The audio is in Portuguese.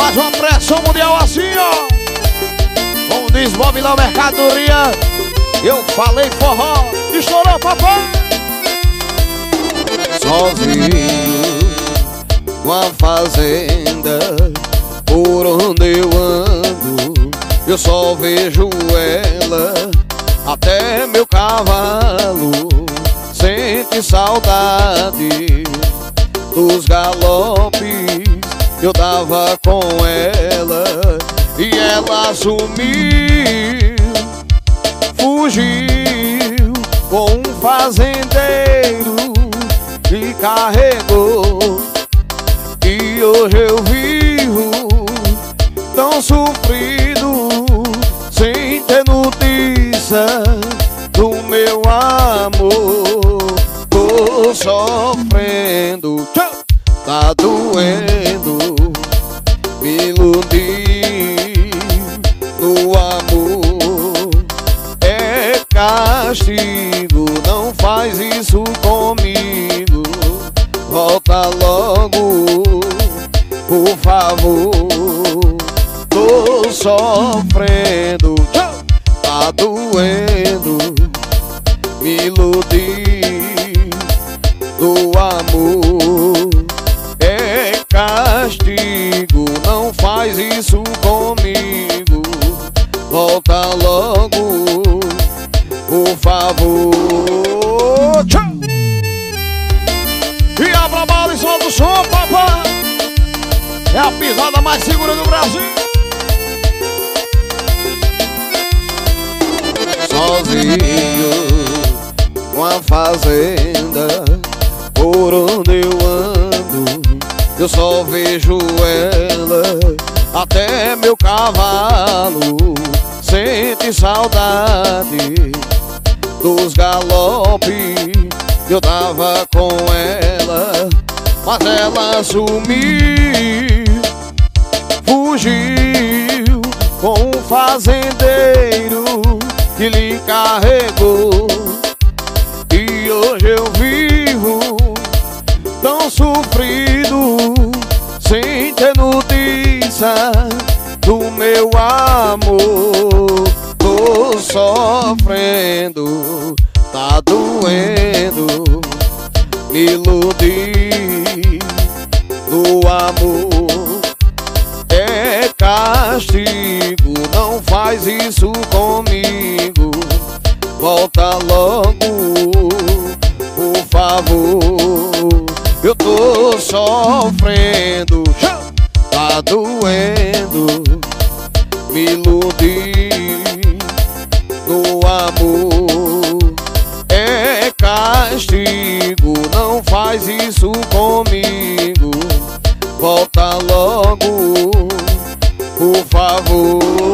Faz uma pressão mundial assim, ó. Como diz Bob mercadoria, eu falei forró. Estourou, papai. Sozinho, uma fazenda, por onde eu ando, eu só vejo ela. Até meu cavalo sente saudade dos galopes eu dava com ela e ela sumiu, fugiu com um fazendeiro que carregou e hoje eu vivo tão sofrido sem ter notícia do meu amor. Me iludi no amor. É castigo, não faz isso comigo. Volta logo, por favor. Tô sofrendo, tá doendo, me iludi do amor. Volta logo, por favor. Tchau! E abra a bala e solta o som, papai. É a pisada mais segura do Brasil. sozinho uma fazenda por onde eu ando eu só vejo ela até meu cavalo saudade dos galopes eu dava com ela mas ela sumiu fugiu com um fazendeiro que lhe carregou. E hoje eu vivo tão sofrido, sem ter notícia do meu amor. Doendo, me iludi do amor. É castigo, não faz isso comigo. Volta logo, por favor. Eu tô sofrendo, tá doendo, me iludi logo, por favor.